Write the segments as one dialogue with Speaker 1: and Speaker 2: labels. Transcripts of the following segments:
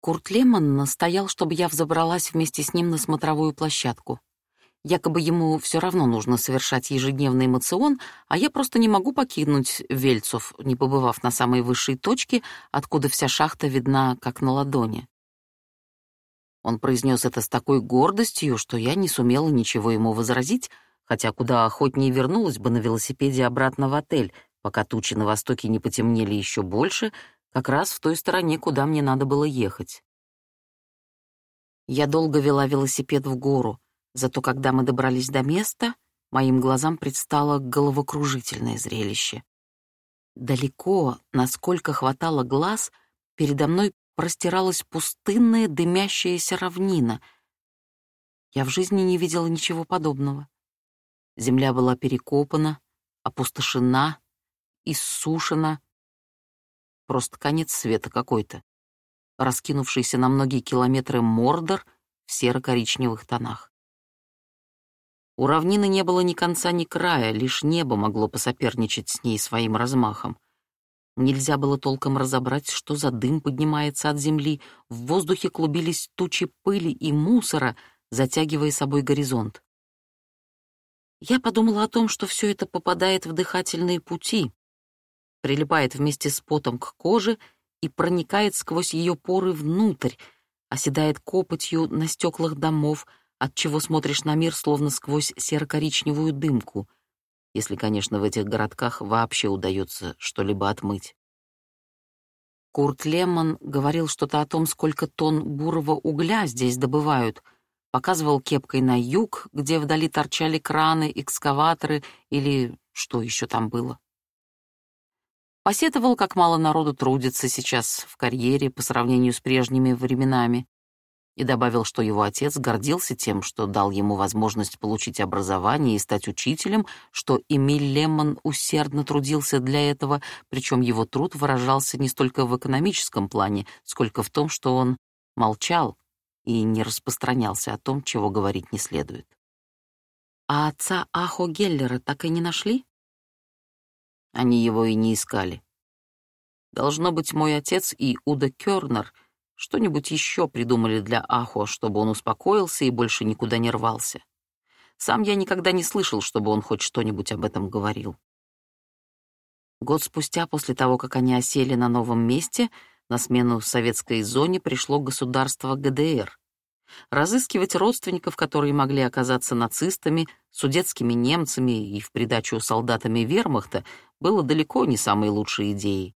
Speaker 1: Курт Лемон настоял, чтобы я взобралась вместе с ним на смотровую площадку. Якобы ему все равно нужно совершать ежедневный эмоцион, а я просто не могу покинуть Вельцов, не побывав на самой высшей точке, откуда вся шахта видна как на ладони. Он произнес это с такой гордостью, что я не сумела ничего ему возразить, хотя куда охотнее вернулась бы на велосипеде обратно в отель, пока тучи на востоке не потемнели еще больше, как раз в той стороне, куда мне надо было ехать. Я долго вела велосипед в гору, зато когда мы добрались до места, моим глазам предстало головокружительное зрелище. Далеко, насколько хватало глаз, передо мной простиралась пустынная дымящаяся равнина. Я в жизни не видела ничего подобного. Земля была перекопана, опустошена, иссушена. Просто конец света какой-то. Раскинувшийся на многие километры Мордор в серо-коричневых тонах. У равнины не было ни конца, ни края, лишь небо могло посоперничать с ней своим размахом. Нельзя было толком разобрать, что за дым поднимается от земли, в воздухе клубились тучи пыли и мусора, затягивая собой горизонт. Я подумала о том, что все это попадает в дыхательные пути, прилипает вместе с потом к коже и проникает сквозь ее поры внутрь, оседает копотью на стеклах домов, отчего смотришь на мир словно сквозь серо-коричневую дымку, если, конечно, в этих городках вообще удается что-либо отмыть. Курт Лемон говорил что-то о том, сколько тонн бурого угля здесь добывают — показывал кепкой на юг, где вдали торчали краны, экскаваторы или что еще там было. Посетовал, как мало народу трудится сейчас в карьере по сравнению с прежними временами, и добавил, что его отец гордился тем, что дал ему возможность получить образование и стать учителем, что Эмиль Леммон усердно трудился для этого, причем его труд выражался не столько в экономическом плане, сколько в том, что он молчал, и не распространялся о том, чего говорить не следует. А отца Ахо Геллера так и не нашли? Они его и не искали. Должно быть, мой отец и Уда Кёрнер что-нибудь еще придумали для Ахо, чтобы он успокоился и больше никуда не рвался. Сам я никогда не слышал, чтобы он хоть что-нибудь об этом говорил. Год спустя, после того, как они осели на новом месте, на смену советской зоне пришло государство ГДР. Разыскивать родственников, которые могли оказаться нацистами, судетскими немцами и в придачу солдатами вермахта, было далеко не самой лучшей идеей.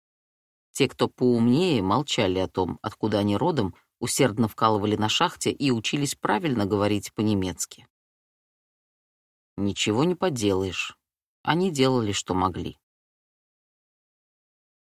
Speaker 1: Те, кто поумнее, молчали о том, откуда они родом, усердно вкалывали на шахте и учились правильно говорить по-немецки. Ничего не поделаешь. Они делали, что могли.